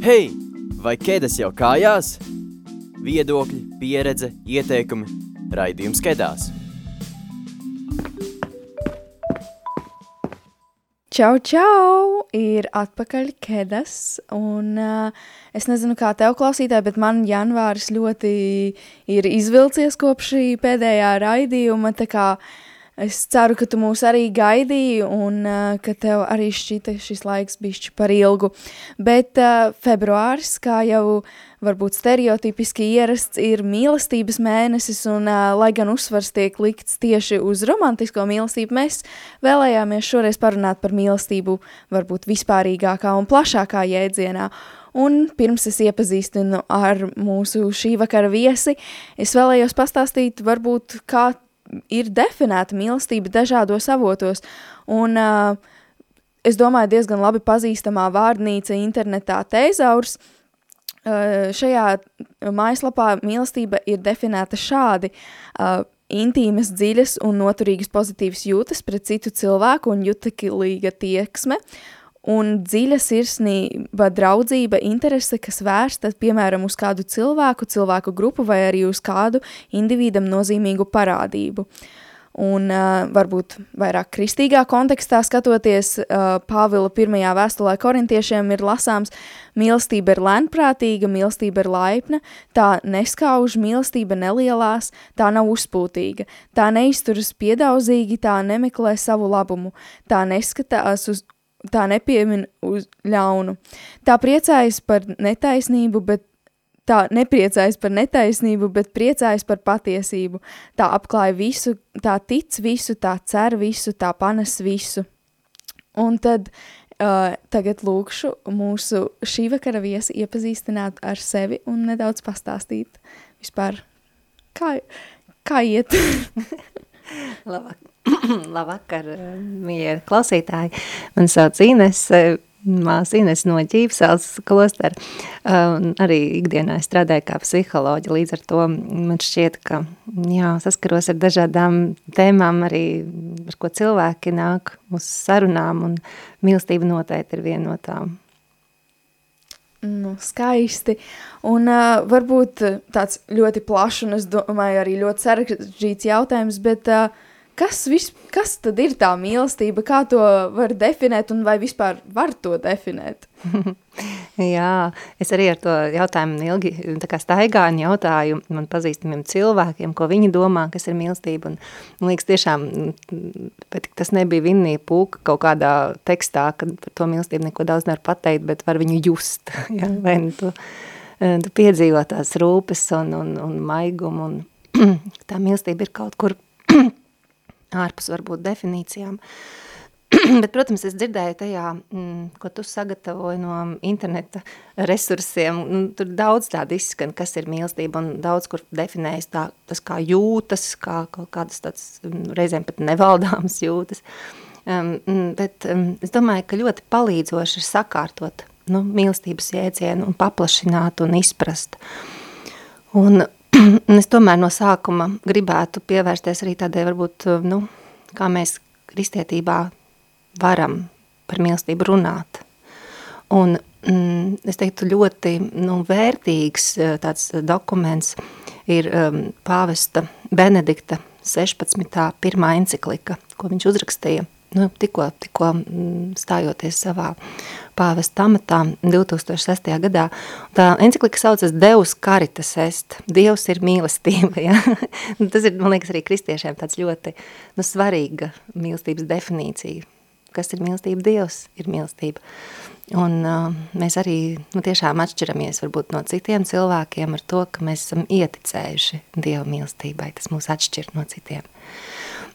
Hei, vai ķēdes jau kājās? Viedokļi, pieredze, ieteikumi, raidījums ķēdās. Čau, čau! Ir atpakaļ ķēdes, un uh, es nezinu, kā tev klausītāji, bet man janvāris ļoti ir izvilcies kopš šī pēdējā raidījuma, tā kā uh, Es ceru, ka tu mūs arī gaidīji un uh, ka tev arī šķita šis laiks bišķi par ilgu. Bet uh, februāris, kā jau varbūt stereotipiski ierasts, ir mīlestības mēnesis un, uh, lai gan uzsvars tiek likts tieši uz romantisko mīlestību, mēs vēlējāmies šoreiz parunāt par mīlestību varbūt vispārīgākā un plašākā jēdzienā. Un pirms es iepazīstinu ar mūsu šī vakara viesi, es vēlējos pastāstīt varbūt, kā ir definēta mīlestība dažādos avotos, un uh, es domāju diezgan labi pazīstamā vārdnīca internetā Teizaurs, uh, šajā mājaslapā mīlestība ir definēta šādi, uh, intīmas, dziļas un noturīgas pozitīvas jūtas pret citu cilvēku un juteklīga tieksme, un dziļa sirsnība, draudzība, interese, kas vērsta, piemēram, uz kādu cilvēku, cilvēku grupu vai arī uz kādu individam nozīmīgu parādību. Un uh, varbūt vairāk kristīgā kontekstā skatoties, uh, Pāvila pirmajā vēstulē korintiešiem ir lasāms, mīlestība ir lēnprātīga, mīlestība ir laipna, tā neskauž, mīlestība nelielās, tā nav uzpūtīga, tā neizturas piedaudzīgi, tā nemeklē savu labumu, tā neskatās uz tā nepiemin uz ļaunu. Tā priecājas par netaisnību, bet tā nepriecājas par netaisnību, bet priecājas par patiesību. Tā apklāja visu, tā tic visu, tā cer visu, tā panes visu. Un tad uh, tagad lūkšu mūsu šī vakara viesi iepazīstināt ar sevi un nedaudz pastāstīt vispār, kā, kā iet. Labāk. Labvakar, mīļie klausītāji. Man sauc Ines, māsa Ines no Ķīpsels klostera. Un arī ikdienā es strādāju kā psiholoģi, līdz ar to man šķiet, ka jā, saskaros ar dažādām tēmām arī, ar ko cilvēki nāk uz sarunām, un mīlestība noteikti ir viena no tām. Nu, skaisti. Un uh, varbūt tāds ļoti plašs un es domāju arī ļoti sarežģīts jautājums, bet uh, kas, vis, kas tad ir tā mīlestība, kā to var definēt un vai vispār var to definēt? Jā, es arī ar to jautājumu ilgi staigāju un jautāju man pazīstamiem cilvēkiem, ko viņi domā, kas ir mīlestība. Un, man liekas, tiešām, bet tas nebija Vinnija Pūka kaut kādā tekstā, ka par to mīlestību neko daudz nevar pateikt, bet var viņu just. Ja? Vai nu tu, tu piedzīvo tās rūpes un, un, un maigumu, un tā mīlestība ir kaut kur ārpus varbūt definīcijām. Bet, protams, es dzirdēju tajā, mm, ko tu sagatavoji no interneta resursiem, nu, tur daudz tādu izskan, kas ir mīlestība, un daudz kur definējas tā, tas kā jūtas, kā kaut kādas tāds mm, reizēm pat nevaldāmas jūtas. Um, bet um, es domāju, ka ļoti palīdzoši ir sakārtot nu, mīlestības jēdzienu un paplašināt un izprast. Un es tomēr no sākuma gribētu pievērsties arī tādai varbūt, nu, kā mēs kristietībā varam par mīlestību runāt. Un mm, es teiktu ļoti nu, vērtīgs eh, tāds dokuments ir um, pāvesta Benedikta 16. pirmā enciklika, ko viņš uzrakstīja nu, tikko, tikko mm, stājoties savā pāvesta amatā 2006. gadā. Tā enциklika saucas Deus caritas est, Dievs ir mīlestība. Ja? Tas ir, man liekas, arī kristiešiem tāds ļoti nu, svarīga mīlestības definīcija. Kas ir mīlestība? Dievs ir mīlestība. Un uh, mēs arī nu, tiešām atšķiramies varbūt no citiem cilvēkiem ar to, ka mēs esam ieticējuši Dieva mīlestībai. Tas mūs atšķir no citiem.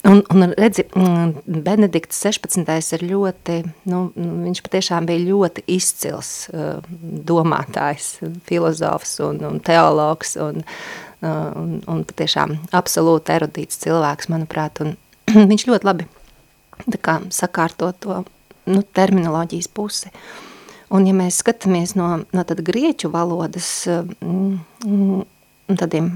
Un, un redzi, mm, Benedikts 16. ir ļoti, nu, viņš patiešām bija ļoti izcils uh, domātājs, filozofs un, un teologs un, uh, un, un patiešām absolūti erudīts cilvēks, manuprāt, un viņš ļoti labi tā kā sakārto to nu, terminoloģijas pusi. Un ja mēs skatāmies no, no tad grieķu valodas mm, mm, tādiem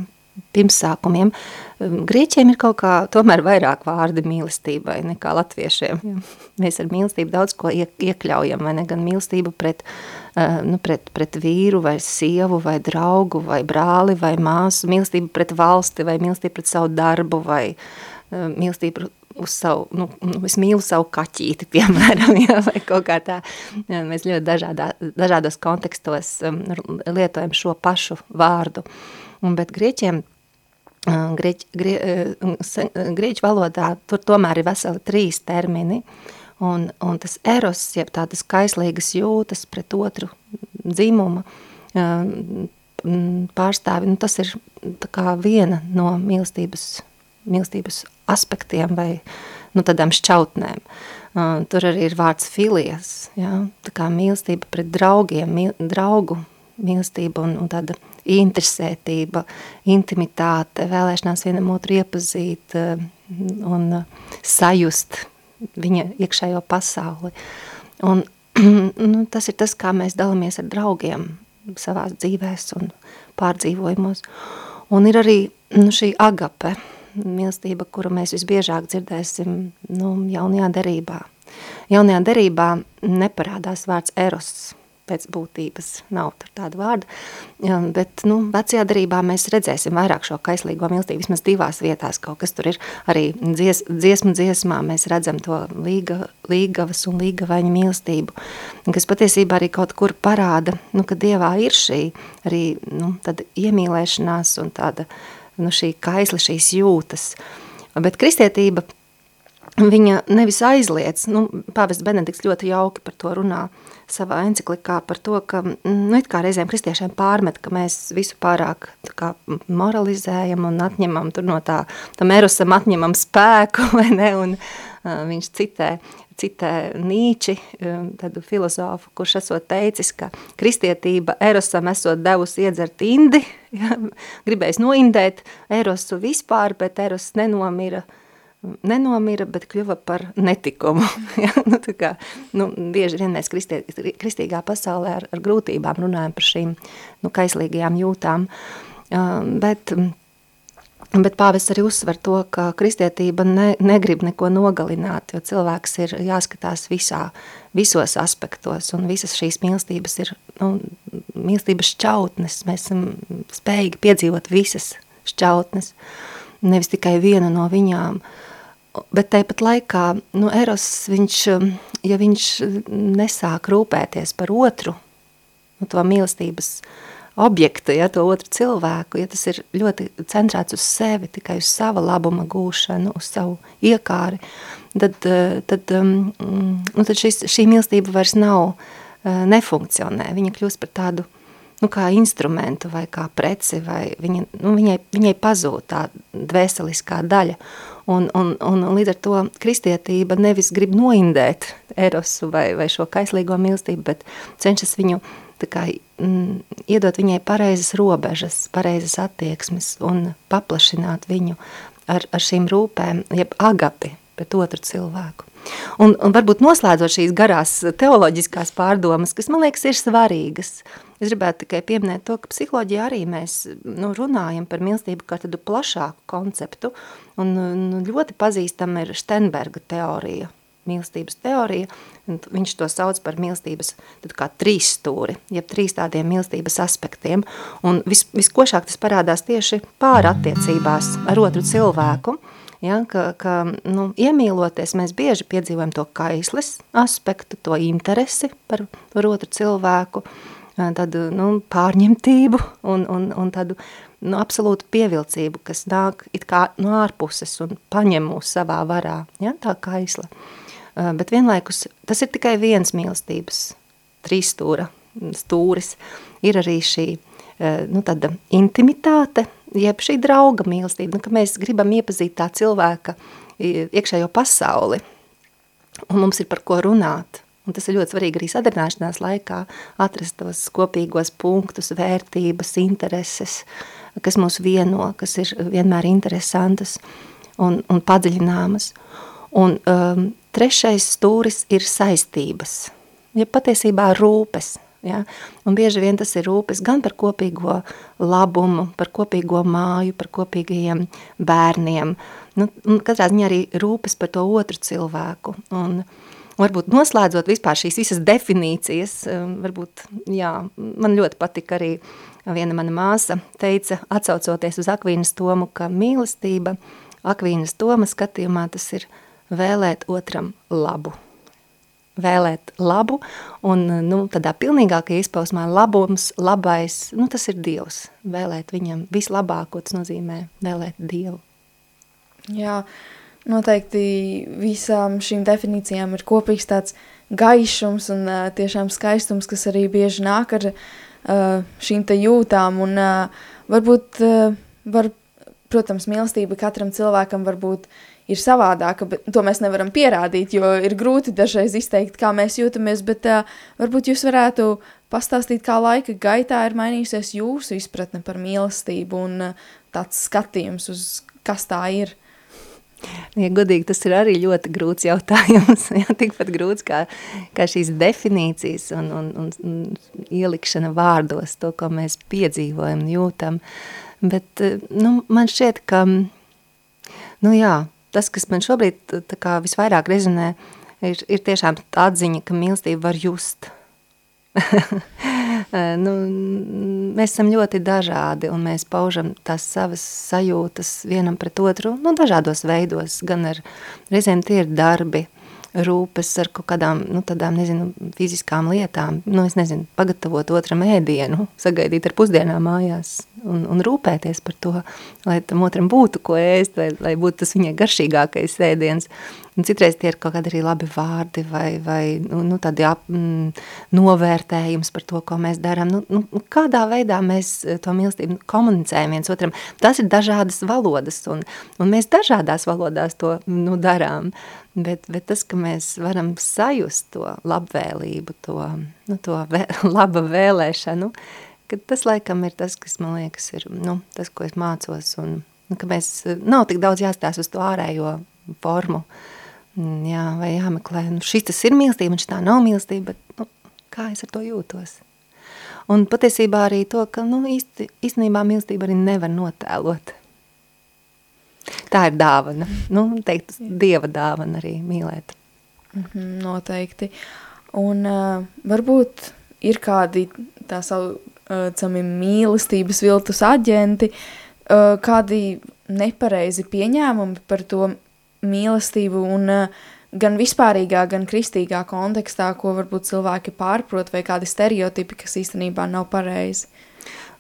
pirmsākumiem. Grieķiem ir kaut kā tomēr vairāk vārdi mīlestībai nekā latviešiem. Mēs ar mīlestību daudz ko iekļaujam, vai ne, gan mīlestību pret, nu, pret, pret vīru, vai sievu, vai draugu, vai brāli, vai māsu, mīlestību pret valsti, vai mīlestību pret savu darbu, vai mīlestību uz savu, nu, nu, es mīlu savu kaķīti, piemēram, ja, vai kaut kā tā. Mēs ļoti dažādā, dažādos kontekstos um, lietojam šo pašu vārdu. Un, bet grieķiem, grieķ, grie, grieķu valodā tur tomēr ir veseli trīs termini, un, un tas eros, jeb tādas kaislīgas jūtas pret otru dzimumu, pārstāvi, nu, tas ir viena no mīlestības, mīlestības aspektiem vai nu, tādām šķautnēm. Tur arī ir vārds filijas, ja? tā kā mīlestība pret draugiem, mīl, draugu mīlestība un, un tāda interesētība, intimitāte, vēlēšanās vienam otru iepazīt uh, un uh, sajust viņa iekšējo pasauli. Un, nu, tas ir tas, kā mēs dalāmies ar draugiem savās dzīvēs un pārdzīvojumos. Un ir arī nu, šī agape, mīlestība, kuru mēs visbiežāk dzirdēsim nu, jaunajā derībā. Jaunajā derībā neparādās vārds eros, pēc būtības nav tāda vārda, bet nu, vecajā darībā mēs redzēsim vairāk šo kaislīgo mīlestību, vismaz divās vietās kaut kas tur ir, arī dzies, dziesmu dziesmā mēs redzam to līga, līgavas un līgavaņa mīlestību, kas patiesībā arī kaut kur parāda, nu, ka Dievā ir šī arī nu, iemīlēšanās un tāda uh, nu, šī kaisla, šīs jūtas. Bet kristietība, viņa nevis aizliec, nu, pāvests Benedikts ļoti jauki par to runā savā enciklikā, par to, ka, nu, it kā reizēm kristiešiem pārmet, ka mēs visu pārāk kā moralizējam un atņemam no tā, tam erosam atņemam spēku, vai ne, un uh, viņš citē, citē Nīči, um, tādu filozofu, kurš esot teicis, ka kristietība Erosam esot devusi iedzert indi, ja, gribējis noindēt Erosu vispār, bet Eros nenomira, nenomira, bet kļuva par netikumu. Ja, nu, kā, nu, bieži vien mēs kristie, kristīgā pasaulē ar, ar grūtībām runājam par šīm nu, kaislīgajām jūtām, um, bet Bet pāvis arī uzsver to, ka kristietība ne, negrib neko nogalināt, jo cilvēks ir jāskatās visā, visos aspektos, un visas šīs mīlestības ir nu, mīlestības šķautnes. Mēs esam spējīgi piedzīvot visas šķautnes, nevis tikai vienu no viņām. Bet tāpat laikā, nu, Eros, viņš, ja viņš nesāk rūpēties par otru, nu, to mīlestības uh, objektu, ja to otru cilvēku, ja tas ir ļoti centrēts uz sevi, tikai uz sava labuma gūšanu, uz savu iekāri, tad, eh, tad, um, nu, tad šis, šī mīlestība vairs nav, eh, nefunkcionē. Viņa kļūst par tādu, nu, kā instrumentu vai kā preci, vai viņa, nu, viņai, viņai pazūd tā dvēseliskā daļa. Un, un, un līdz ar to kristietība nevis grib noindēt erosu vai, vai šo kaislīgo mīlestību, bet cenšas viņu kā, mm, iedot viņai pareizas robežas, pareizas attieksmes un paplašināt viņu ar, ar šīm rūpēm, jeb agapi pret otru cilvēku. Un, un varbūt noslēdzot šīs garās teoloģiskās pārdomas, kas man liekas ir svarīgas, es gribētu tikai pieminēt to, ka psiholoģijā arī mēs nu, runājam par mīlestību kā tādu plašāku konceptu, un nu, ļoti pazīstama ir Stenberga teorija, mīlestības teorija, viņš to sauc par mīlestības kā trīs stūri, jeb trīs tādiem mīlestības aspektiem, un vis, viskošāk tas parādās tieši pārattiecībās ar otru cilvēku, ja, ka, ka nu, iemīloties mēs bieži piedzīvojam to kaisles aspektu, to interesi par, par otru cilvēku, tādu nu, pārņemtību un, un, un tādu nu, absolūtu pievilcību, kas nāk it kā no ārpuses un paņem mūs savā varā, ja, tā kaisla. Bet vienlaikus tas ir tikai viens mīlestības trīs stūra stūris. Ir arī šī nu, tāda intimitāte, jeb šī drauga mīlestība, nu, ka mēs gribam iepazīt tā cilvēka iekšējo pasauli, un mums ir par ko runāt. Un tas ir ļoti svarīgi arī sadarbināšanās laikā atrast tos kopīgos punktus, vērtības, intereses, kas mūs vieno, kas ir vienmēr interesantas un, un padziļināmas. Un um, Trešais stūris ir saistības, ja patiesībā rūpes, Ja? Un bieži vien tas ir rūpes gan par kopīgo labumu, par kopīgo māju, par kopīgajiem bērniem. Nu, katrā ziņā arī rūpes par to otru cilvēku. Un, varbūt noslēdzot vispār šīs visas definīcijas, um, varbūt, jā, man ļoti patika arī viena mana māsa teica, atsaucoties uz Akvīnas tomu, ka mīlestība Akvīnas toma skatījumā tas ir vēlēt otram labu vēlēt labu, un nu, tādā pilnīgākajā izpausmā labums, labais, nu, tas ir Dievs. Vēlēt viņam vislabāko, tas nozīmē vēlēt Dievu. Jā, noteikti visām šīm definīcijām ir kopīgs tāds gaišums un uh, tiešām skaistums, kas arī bieži nāk ar uh, šīm te jūtām, un uh, varbūt, uh, var, protams, mīlestība katram cilvēkam var būt ir savādāka, bet to mēs nevaram pierādīt, jo ir grūti dažreiz izteikt, kā mēs jūtamies, bet uh, varbūt jūs varētu pastāstīt, kā laika gaitā ir mainījusies jūsu izpratne par mīlestību un uh, tāds skatījums uz kas tā ir. Ja godīgi, tas ir arī ļoti grūts jautājums, jā, tikpat grūts kā, kā šīs definīcijas un, un, un, ielikšana vārdos, to, ko mēs piedzīvojam, jūtam, bet, nu, man šķiet, ka, nu jā, tas, kas man šobrīd kā, visvairāk rezonē, ir, ir tiešām tā atziņa, ka mīlestību var just. nu, mēs esam ļoti dažādi un mēs paužam tās savas sajūtas vienam pret otru nu, dažādos veidos, gan ar reizēm tie ir darbi, rūpes ar kaut kādām, nu, tādām, nezinu, fiziskām lietām, nu, es nezinu, pagatavot otram ēdienu, sagaidīt ar pusdienām mājās un, un rūpēties par to, lai tam otram būtu ko ēst, vai lai būtu tas viņai garšīgākais ēdiens. Un citreiz tie ir kaut kādi arī labi vārdi vai, vai nu, nu, tādi ap, mm, novērtējums par to, ko mēs darām. Nu, nu, kādā veidā mēs to mīlestību komunicējam viens otram. Tas ir dažādas valodas, un, un mēs dažādās valodās to nu, darām. Bet, bet tas, ka mēs varam sajust to labvēlību, to, nu, to vē, laba vēlēšanu, tas laikam ir tas, kas man liekas ir nu, tas, ko es mācos, un nu, ka mēs nav tik daudz jāstās uz to ārējo formu, jā, vai jāmeklē, nu, šis tas ir mīlestība, un šis tā nav mīlestība, bet nu, kā es ar to jūtos. Un patiesībā arī to, ka nu, īsti, īstenībā mīlestība arī nevar notēlot. Tā ir dāvana. Nu, teikt, dieva dāvana arī mīlēt. Mm -hmm, noteikti. Un uh, varbūt ir kādi tā saucami uh, mīlestības viltus aģenti, uh, kādi nepareizi pieņēmumi par to mīlestību un uh, gan vispārīgā, gan kristīgā kontekstā, ko varbūt cilvēki pārprot, vai kādi stereotipi, kas īstenībā nav pareizi.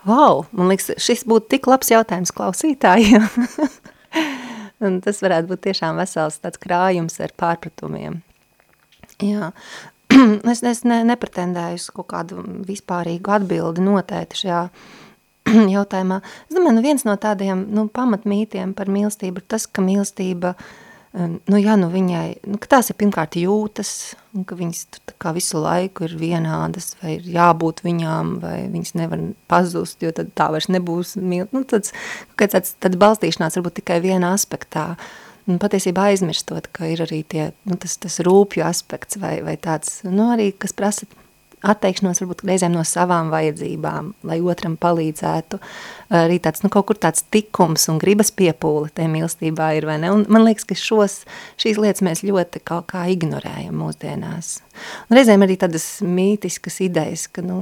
Wow, man liekas, šis būtu tik labs jautājums klausītājiem. Un tas varētu būt tiešām vesels tāds krājums ar pārpratumiem. Jā, es, es ne, nepretendēju uz kaut kādu vispārīgu atbildi noteikti šajā jautājumā. Es domāju, nu viens no tādiem nu, pamatmītiem par mīlestību ir tas, ka mīlestība uh, nu, jā, nu viņai, nu, ka tās ir pirmkārt jūtas, un ka viņas tā kā visu laiku ir vienādas, vai ir jābūt viņām, vai viņas nevar pazust, jo tad tā vairs nebūs, nu, tāds, kāds tāds, tāds balstīšanās varbūt tikai vienā aspektā, un patiesībā aizmirstot, ka ir arī tie, nu, tas, tas rūpju aspekts, vai, vai tāds, nu, arī, kas prasa atteikšanos varbūt reizēm no savām vajadzībām, lai otram palīdzētu. Arī tāds, nu, kaut kur tāds tikums un gribas piepūle tajā mīlestībā ir, vai ne? Un man liekas, ka šos, šīs lietas mēs ļoti kaut kā ignorējam mūsdienās. Un reizēm arī tādas mītiskas idejas, ka, nu,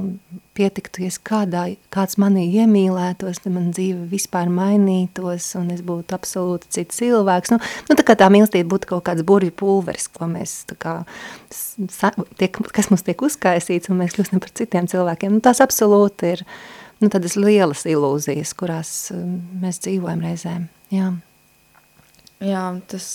pietiktu, ja kādā, kāds manī iemīlētos, tad man dzīve vispār mainītos un es būtu absolūti cits cilvēks. Nu, nu tā kā tā mīlestība būtu kaut kāds burvju pulveris, ko mēs tā kā, tiek, kas mums tiek uzkaisīts un mēs kļūstam par citiem cilvēkiem. Nu, tās absolūti ir nu, tādas lielas ilūzijas, kurās um, mēs dzīvojam reizēm. Jā. Jā, tas,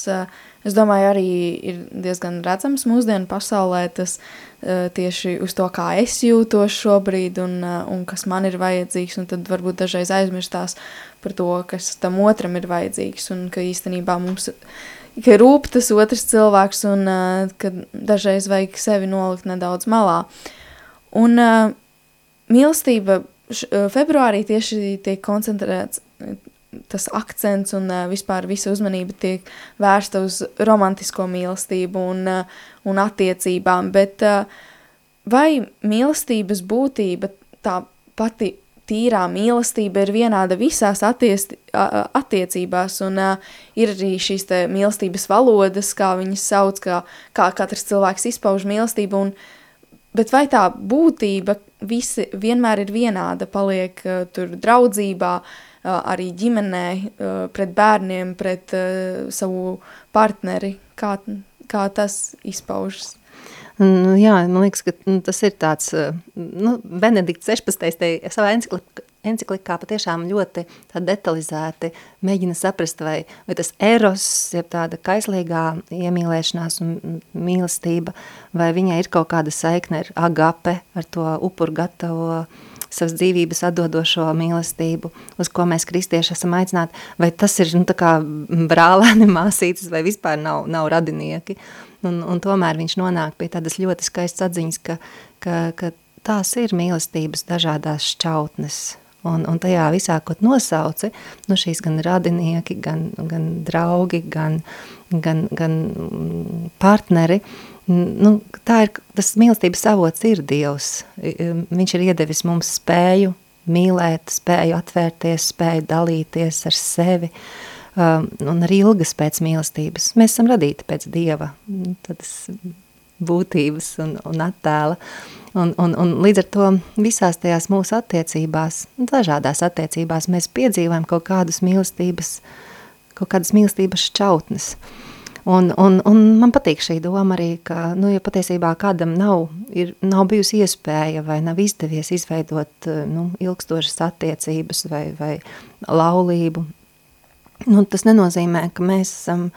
es domāju, arī ir diezgan redzams mūsdienu pasaulē tas tieši uz to, kā es jūtos šobrīd un, un kas man ir vajadzīgs, un tad varbūt dažreiz aizmirstās par to, kas tam otram ir vajadzīgs, un ka īstenībā mums ka rūp tas otrs cilvēks, un ka dažreiz vajag sevi nolikt nedaudz malā. Un mīlestība februārī tieši tiek koncentrēts tas akcents un uh, vispār visa uzmanība tiek vērsta uz romantisko mīlestību un, uh, un attiecībām, bet uh, vai mīlestības būtība, tā pati tīrā mīlestība ir vienāda visās attiec, attiecībās, un uh, ir arī šīs mīlestības valodas, kā viņas sauc, kā, kā katrs cilvēks izpauž mīlestību, un, bet vai tā būtība visi vienmēr ir vienāda, paliek uh, tur draudzībā, uh, arī ģimenē, uh, pret bērniem, pret uh, savu partneri, kā, kā tas izpaužas? Nu, jā, man liekas, ka nu, tas ir tāds, nu, Benedikts 16. Te, savā enciklikā, enciklikā patiešām ļoti detalizēti mēģina saprast, vai, vai tas eros, jeb tāda kaislīgā iemīlēšanās un mīlestība, vai viņai ir kaut kāda saikne ar agape, ar to upuru gatavo savas dzīvības atdodošo mīlestību, uz ko mēs kristieši esam aicināti, vai tas ir, nu, tā kā brālēni māsītes, vai vispār nav, nav radinieki. Un, un tomēr viņš nonāk pie tādas ļoti skaistas atziņas, ka, ka, ka tās ir mīlestības dažādās šķautnes. Un, un tajā visā, ko nosauci, nu šīs gan radinieki, gan, gan draugi, gan, gan, gan partneri, nu, tā ir, tas mīlestības avots ir Dievs. Viņš ir iedevis mums spēju mīlēt, spēju atvērties, spēju dalīties ar sevi, uh, um, un arī ilgas pēc mīlestības. Mēs esam radīti pēc Dieva, tādas būtības un, un attēla. Un, un, un līdz ar to visās tajās mūsu attiecībās, dažādās attiecībās, mēs piedzīvojam kaut kādas mīlestības, kaut kādas mīlestības šķautnes. Un, un, un man patīk šī doma arī, ka, nu, ja patiesībā kādam nav, ir, nav bijusi iespēja vai nav izdevies izveidot nu, ilgstošas attiecības vai, vai laulību, Nu, tas nenozīmē, ka mēs esam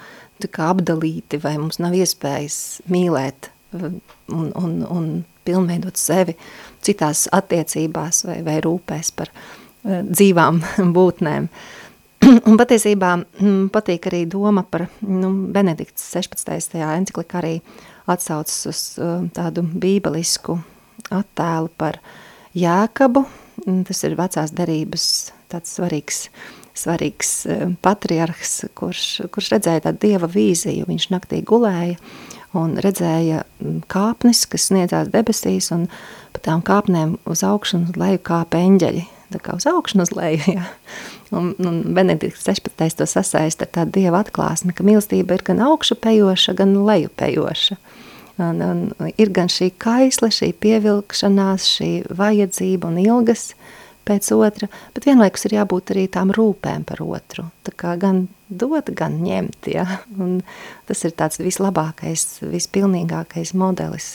apdalīti vai mums nav iespējas mīlēt un, un, un pilnveidot sevi citās attiecībās vai, vai rūpēs par uh, dzīvām būtnēm. Un patiesībā mm, patīk arī doma par nu, Benedikts 16. enciklikā arī atsaucas uz uh, tādu bībelisku attēlu par Jēkabu. Tas ir vecās derības tāds svarīgs svarīgs eh, patriarhs, kurš, kurš redzēja tādu dieva vīziju. Viņš naktī gulēja un redzēja mm, kāpnes, kas sniedzās debesīs, un pa tām kāpnēm uz augšu un uz leju kāpa eņģeļi. Tā kā uz augšu un uz leju, jā. Un, un Benedikts 16. to sasaist ar tādu dieva atklāsmi, ka mīlestība ir gan augšu pejoša, gan leju pejoša. Un, un ir gan šī kaisle, šī pievilkšanās, šī vajadzība un ilgas, uh, pēc otra, bet vienlaikus ir jābūt arī tām rūpēm par otru. Tā kā gan dot, gan ņemt, ja? un tas ir tāds vislabākais, vispilnīgākais modelis.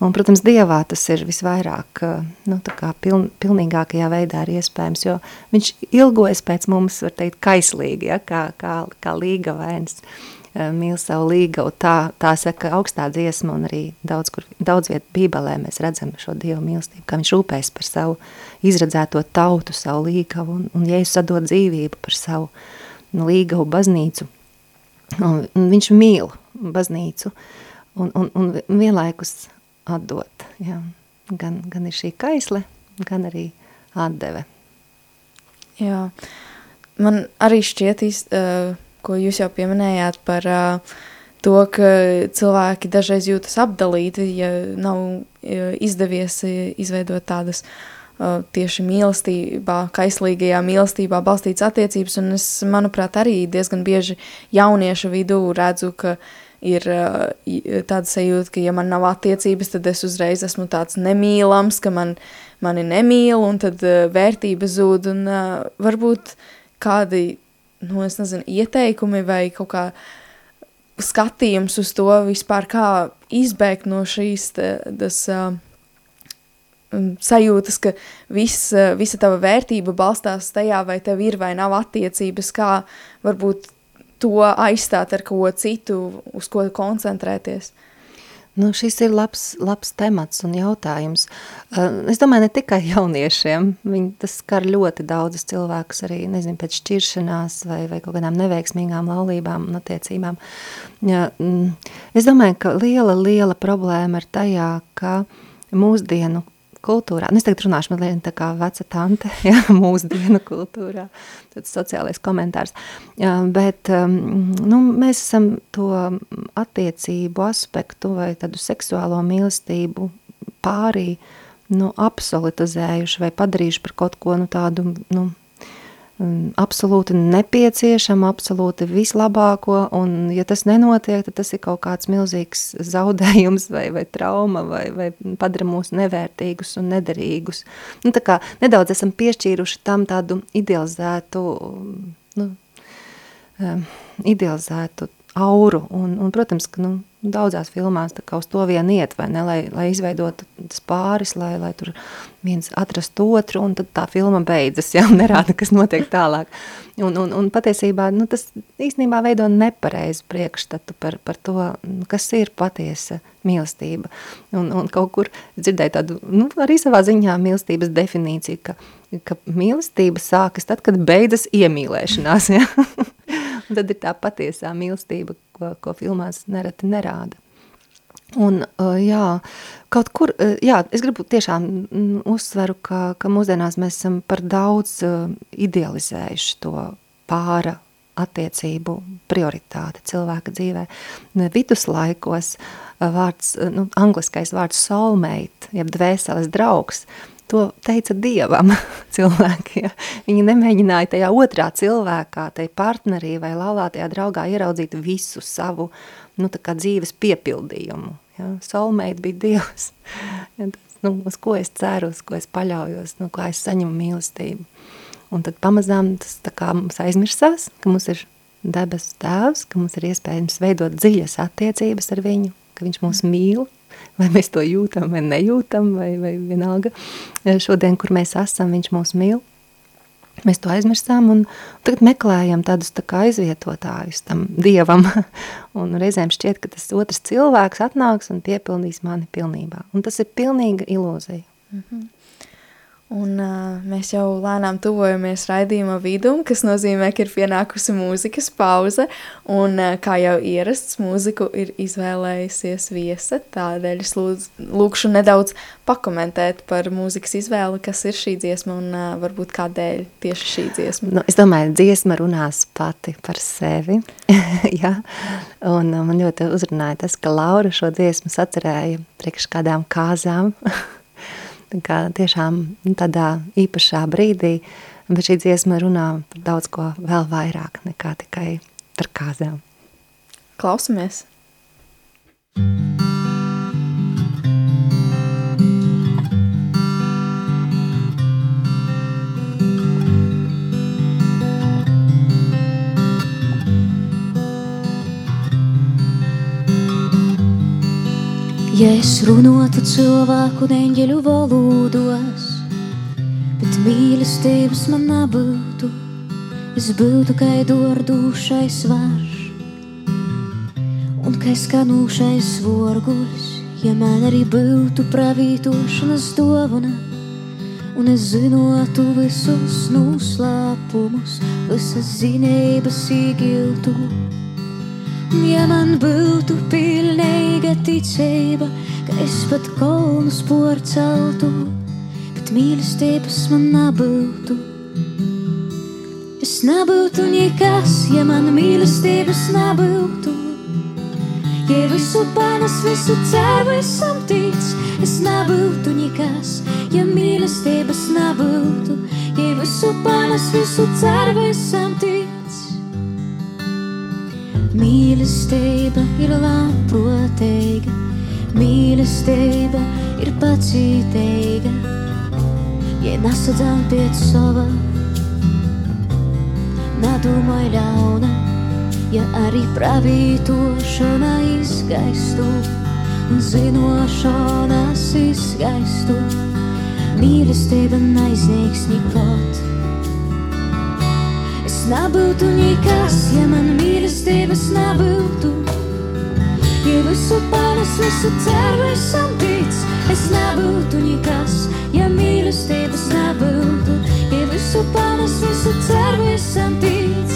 Un, protams, Dievā tas ir visvairāk, nu, tā kā piln, pilnīgākajā veidā ir iespējams, jo viņš ilgojas pēc mums, var teikt, kaislīgi, ja? kā, kā, kā līga. Uh, Eh, mīl savu līgavu. Tā, tā saka augstā dziesma un arī daudz, kur, daudz viet bībelē mēs redzam šo Dievu mīlestību, kā viņš rūpēs par savu izredzēto tautu, savu līgavu un, un Jēzus sadod dzīvību par savu līgavu baznīcu. Un, un viņš mīl baznīcu un, un, un vienlaikus atdot. Jā. Gan, gan ir šī kaisle, gan arī atdeve. Jā, man arī šķiet, uh, ko jūs jau pieminējāt par uh, to, ka cilvēki dažreiz jūtas apdalīti, ja nav izdevies izveidot tādas uh, tieši mīlestībā, kaislīgajā mīlestībā balstītas attiecības, un es, manuprāt, arī diezgan bieži jauniešu vidū redzu, ka ir uh, tāda sajūta, ka ja man nav attiecības, tad es uzreiz esmu tāds nemīlams, ka man, mani nemīl, un tad uh, vērtība zūd, un uh, varbūt kādi nu, es nezinu, ieteikumi vai kaut kā skatījums uz to vispār, kā izbēgt no šīs tas, uh, sajūtas, ka viss, uh, visa tava vērtība balstās tajā, vai tev ir vai nav attiecības, kā varbūt to aizstāt ar ko citu, uz ko koncentrēties. Nu, šis ir labs, labs temats un jautājums. Uh, es domāju, ne tikai jauniešiem, viņi, tas skar ļoti daudzus cilvēkus arī, nezinu, pēc šķiršanās vai, vai kaut kādām neveiksmīgām laulībām un attiecībām. Ja, mm, es domāju, ka liela, liela problēma ir tajā, ka mūsdienu kultūrā, nu es tagad runāšu mazliet tā kā veca tante, ja, mūsdienu kultūrā, tāds sociālais komentārs, ja, bet um, nu, mēs esam to attiecību aspektu vai tādu seksuālo mīlestību pārī nu, absolutizējuši vai padarījuši par kaut ko nu, tādu nu, absolūti nepieciešamu, absolūti vislabāko, un ja tas nenotiek, tad tas ir kaut kāds milzīgs zaudējums vai, vai trauma, vai, vai padara mūs nevērtīgus un nederīgus. Nu, tā kā nedaudz esam piešķīruši tam tādu idealizētu, nu, um, idealizētu auru, un, un protams, ka, nu, daudzās filmās tā kā uz to vien iet, vai ne, lai, lai izveidotu tas pāris, lai, lai tur viens atrastu otru, un tad tā filma beidzas, ja, un nerāda, kas notiek tālāk. Un, un, un patiesībā, nu, tas īstenībā veido nepareizu priekšstatu par, par to, kas ir patiesa mīlestība. Un, un kaut kur dzirdēju tādu, nu, arī savā ziņā mīlestības definīciju, ka, ka mīlestība sākas tad, kad beidzas iemīlēšanās, ja. Tad ir tā patiesā mīlestība, ko, ko filmās nereti nerāda. Un, jā, kaut kur, jā, es gribu tiešām uzsveru, ka, ka mūsdienās mēs esam par daudz idealizējuši to pāra attiecību prioritāti cilvēka dzīvē. Viduslaikos vārds, nu, angliskais vārds soulmate, jeb dvēseles draugs, to teica Dievam cilvēki. Ja? Viņi nemēģināja tajā otrā cilvēkā, tajā partnerī vai laulātajā draugā ieraudzīt visu savu nu, dzīves piepildījumu. Ja? Soulmate bija Dievs. Ja, tas, nu, uz ko es ceru, uz ko es paļaujos, nu, kā es saņemu mīlestību. Un tad pamazām tas kā mums aizmirsās, ka mums ir debes tēvs, ka mums ir iespējams veidot dziļas attiecības ar viņu, ka viņš mūs mīl, vai mēs to jūtam vai nejūtam, vai, vai vienalga šodien, kur mēs esam, viņš mūs mīl. Mēs to aizmirstām un tagad meklējam tādus tā kā aizvietotājus tam dievam. un reizēm šķiet, ka tas otrs cilvēks atnāks un piepildīs mani pilnībā. Un tas ir pilnīga ilūzija. Mm -hmm. Un uh, mēs jau lēnām tuvojamies raidījuma vidum, kas nozīmē, ka ir pienākusi mūzikas pauze, un uh, kā jau ierasts, mūziku ir izvēlējusies viesa, tādēļ es lūdz, lūkšu nedaudz pakomentēt par mūzikas izvēli, kas ir šī dziesma un uh, varbūt kādēļ tieši šī dziesma. Nu, es domāju, dziesma runās pati par sevi, jā, un man ļoti uzrunāja tas, ka Laura šo dziesmu sacerēja priekš kādām kāzām, kā tiešām tādā īpašā brīdī, bet šī dziesma runā par daudz ko vēl vairāk nekā tikai par kāzām. Klausamies! Thank you. Ja es runātu cilvēku neņģeļu valodos, bet mīlestības man nebūtu, es būtu kā dordūšais varš un kā skanūšais vorguļs, ja man arī būtu pravītošanas dovana. Un es zinotu visus noslēpumus, visas zinības īgiltu. Ja man būtu pilnīga ticība, ka es pat kolnus porceltu, bet mīlestības man nebūtu. Es nebūtu nekas, ja man mīlestības nebūtu. Ja visu panes, visu ceru, esam tic, es nebūtu nekas, ja mīlestības nebūtu. Ja visu panes, visu ceru, esam tic. Mīlestība ir labprātīga, mīlestība ir pacietīga. Ja nesadzām pie sava, nedomāj ļauna, ja arī pravītošana izgaistu un zinošanas izgaistu. Mīlestība neizniegs nekot nebūtu nekas, ja man mīlestības nebūtu. Ja visu panes, visu ceru esam tic, es nebūtu nekas, ja mīlestības nebūtu. Ja visu panes, visu ceru esam tic,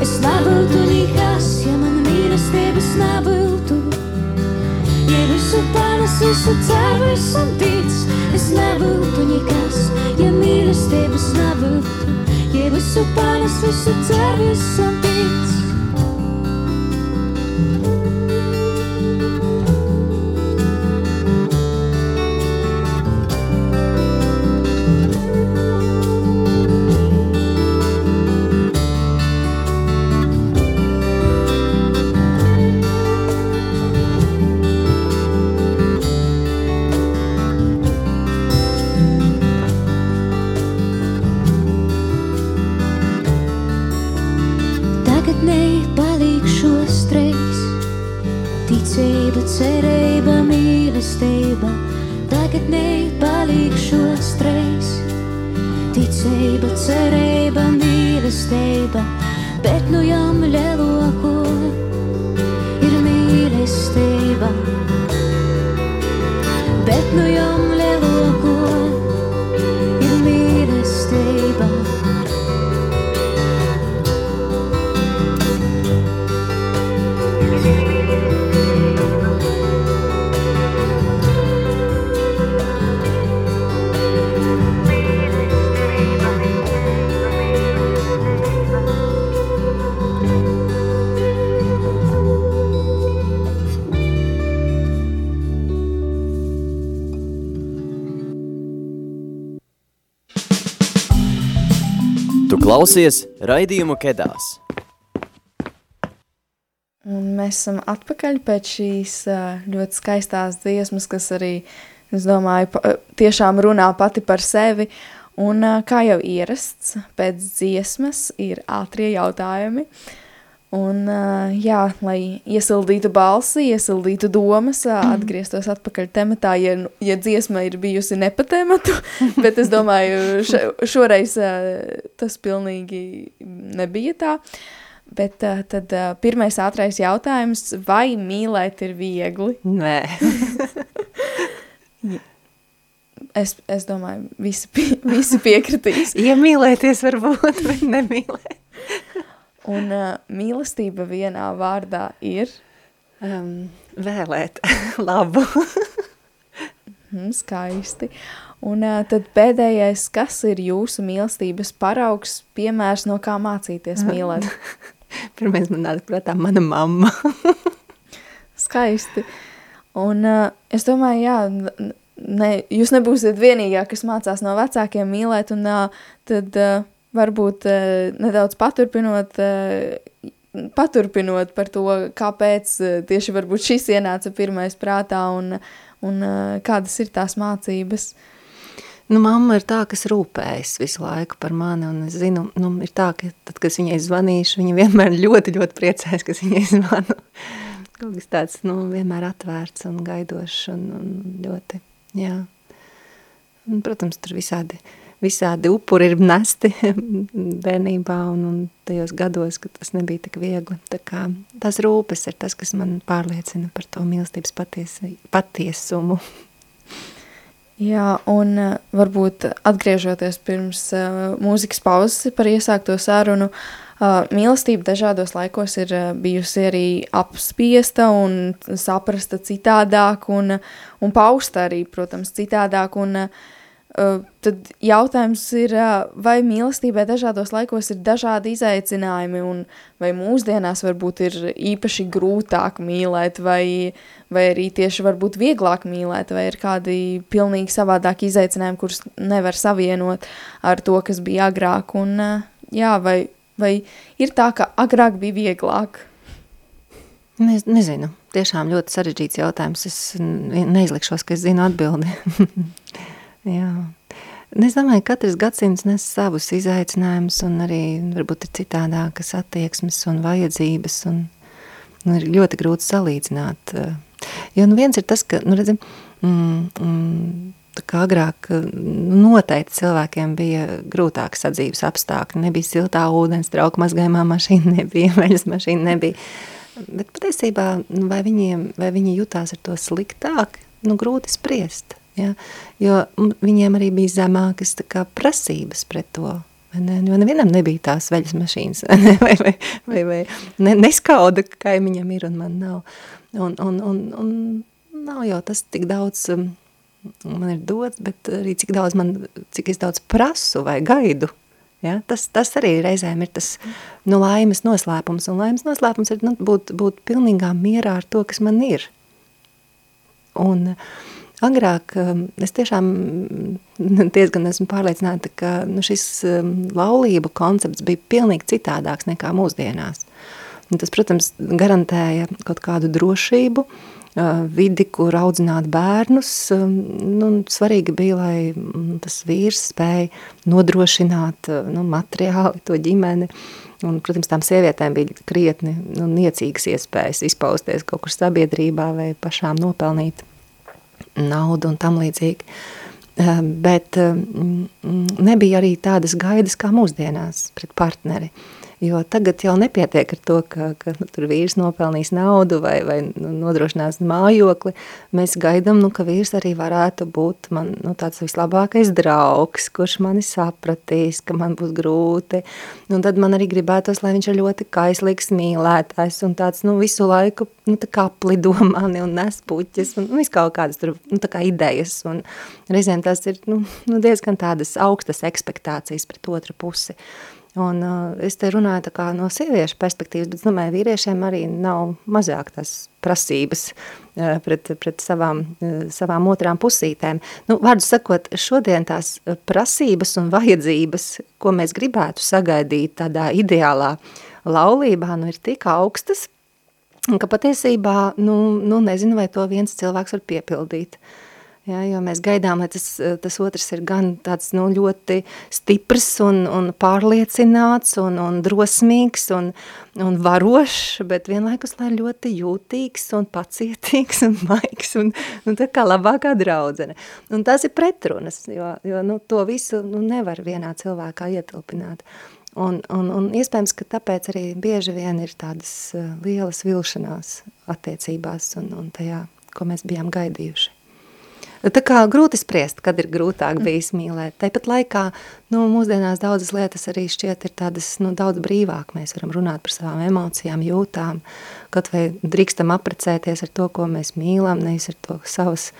es nebūtu nekas, ja man mīlestības nebūtu. Ja visu panes, visu ceru esam tic, es nebūtu nekas, ja mīlestības nebūtu. Ja visu panes, visu cer, visam tic. Klausies raidījumu Kedās. Un mēs esam atpakaļ pēc šīs ļoti skaistās dziesmas, kas arī, es domāju, tiešām runā pati par sevi. Un kā jau ierasts, pēc dziesmas ir ātrie jautājumi. Un, jā, lai iesildītu balsi, iesildītu domas, atgrieztos atpakaļ tematā, ja, ja dziesma ir bijusi ne pa tematu, bet es domāju, šoreiz tas pilnīgi nebija tā. Bet tad pirmais ātrais jautājums, vai mīlēt ir viegli? Nē, Es, es domāju, visi, pie, visi piekritīs. iemīlēties varbūt, bet nemīlēt. Un uh, mīlestība vienā vārdā ir Um, vēlēt labu. mm, skaisti. Un uh, tad pēdējais, kas ir jūsu mīlestības paraugs, piemērs, no kā mācīties mīlēt? Pirmais man nāca prātā mana mamma. Skaisti. Un uh, es domāju, jā, ne, jūs nebūsiet vienīgā, kas mācās no vecākiem mīlēt, un uh, tad uh, varbūt uh, nedaudz paturpinot, uh, paturpinot par to, kāpēc uh, tieši varbūt šis ienāca pirmais prātā un, un uh, kādas ir tās mācības. Nu, mamma ir tā, kas rūpējas visu laiku par mani, un es zinu, nu, ir tā, ka tad, kad es viņai zvanīšu, viņa vienmēr ļoti, ļoti priecājas, ka viņai zvanu. Kaut kas tāds, nu, vienmēr atvērts un gaidošs un, un ļoti, jā. Un, protams, tur visādi, visādi upuri ir nesti bērnībā un, un tajos gados, kad tas nebija tik viegli. Tā kā tas rūpes ir tas, kas man pārliecina par to mīlestības patiesi, patiesumu. Jā, un uh, varbūt atgriežoties pirms uh, mūzikas pauzes par iesākto sarunu, uh, mīlestība dažādos laikos ir uh, bijusi arī apspiesta un saprasta citādāk un, un pausta arī, protams, citādāk. Un, uh, tad jautājums ir, uh, vai mīlestībai dažādos laikos ir dažādi izaicinājumi un vai mūsdienās varbūt ir īpaši grūtāk mīlēt vai, vai arī tieši varbūt vieglāk mīlēt, vai ir kādi pilnīgi savādāki izaicinājumi, kurus nevar savienot ar to, kas bija agrāk. Un, uh, jā, vai, vai ir tā, ka agrāk bija vieglāk? Ne, nezinu, tiešām ļoti sarežģīts jautājums. Es neizlikšos, ka es zinu atbildi. Jā. Un Es domāju, ka katrs gadsimts nes savus izaicinājumus, un arī varbūt ir citādākas attieksmes un vajadzības. Un, un ir ļoti grūti salīdzināt. eh. Jo nu viens ir tas, ka, nu, redzim, mm, mm, kā agrāk eh, noteikti cilvēkiem bija grūtāk sadzīves apstākļi. Nebija siltā ūdens, trauka mazgājumā mašīna, nebija veļas mašīna, nebija. Bet patiesībā, nu, vai, viņiem, vai viņi jutās ar to sliktāk, nu, grūti spriest. Ja? Jo viņiem arī bija zemākas kā, prasības pret to. Ne, jo nevienam nebija tās veļas mašīnas, ne? vai, vai, vai, vai ne, neskauda, ka kaimiņam ir un man nav. Un, un, un, un nav jau tas tik daudz, man ir dots, bet arī cik daudz man, cik es daudz prasu vai gaidu. Ja? Tas, tas arī reizēm ir tas nu, laimes noslēpums, un laimes noslēpums ir nu, būt, būt pilnīgā mierā ar to, kas man ir. Un agrāk um, es tiešām mm, diezgan esmu pārliecināta, ka nu, šis um, laulību koncepts bija pilnīgi citādāks nekā mūsdienās. Un tas, protams, garantēja kaut kādu drošību, uh, vidi, kur audzināt bērnus. Um, Nu, svarīgi bija, lai mm, tas vīrs spēja nodrošināt uh, nu, materiāli to ģimeni. Un, protams, tām sievietēm bija krietni nu, niecīgas iespējas izpausties kaut kur sabiedrībā vai pašām nopelnīt naudu un tam līdzīgi. Uh, bet uh, nebija arī tādas gaidas kā mūsdienās pret partneri. Uh, Jo tagad jau nepietiek ar to, ka, ka nu, tur vīrs nopelnīs naudu vai, vai nu, nodrošinās mājokli. Mēs gaidām, nu, ka vīrs arī varētu būt man, nu, tāds vislabākais draugs, kurš mani sapratīs, ka man būs grūti. Un tad man arī gribētos, lai viņš ir ļoti kaislīgs mīlētājs un tāds nu, visu laiku nu, tā kā plido mani un nes puķis un nu, kaut kādas tur nu, tā kā idejas. Un reizēm tās ir nu, nu, diezgan tādas augstas ekspektācijas pret otru pusi. Un, uh, es te runāju kā, no sieviešu perspektīvas, bet domāju, vīriešiem arī nav mazāk tās prasības uh, pret, pret savām, uh, savām otrām pusītēm. Nu, vārdu sakot, šodien tās prasības un vajadzības, ko mēs gribētu sagaidīt tādā ideālā laulībā, nu, ir tik augstas, ka patiesībā, nu, nu nezinu, vai to viens cilvēks var piepildīt. Uh, Ja, jo mēs gaidām, lai tas, tas otrs ir gan tāds nu, ļoti stiprs un, un pārliecināts un, un drosmīgs un, un varošs, bet vienlaikus lai ļoti jūtīgs un pacietīgs un maigs un, un tā kā labākā draudzene. Un tas ir pretrunas, jo, jo nu, to visu nu, nevar vienā cilvēkā ietilpināt. Un, un, un iespējams, ka tāpēc arī bieži vien ir tādas lielas vilšanās attiecībās un, un tajā, ko mēs bijām gaidījuši. Tā kā grūti spriest, kad ir grūtāk bijis mīlēt. Tāpat laikā, nu, mūsdienās daudzas lietas arī šķiet ir tādas, nu, daudz brīvāk. Mēs varam runāt par savām emocijām, jūtām, kaut vai drīkstam aprecēties ar to, ko mēs mīlam, nevis ar to savas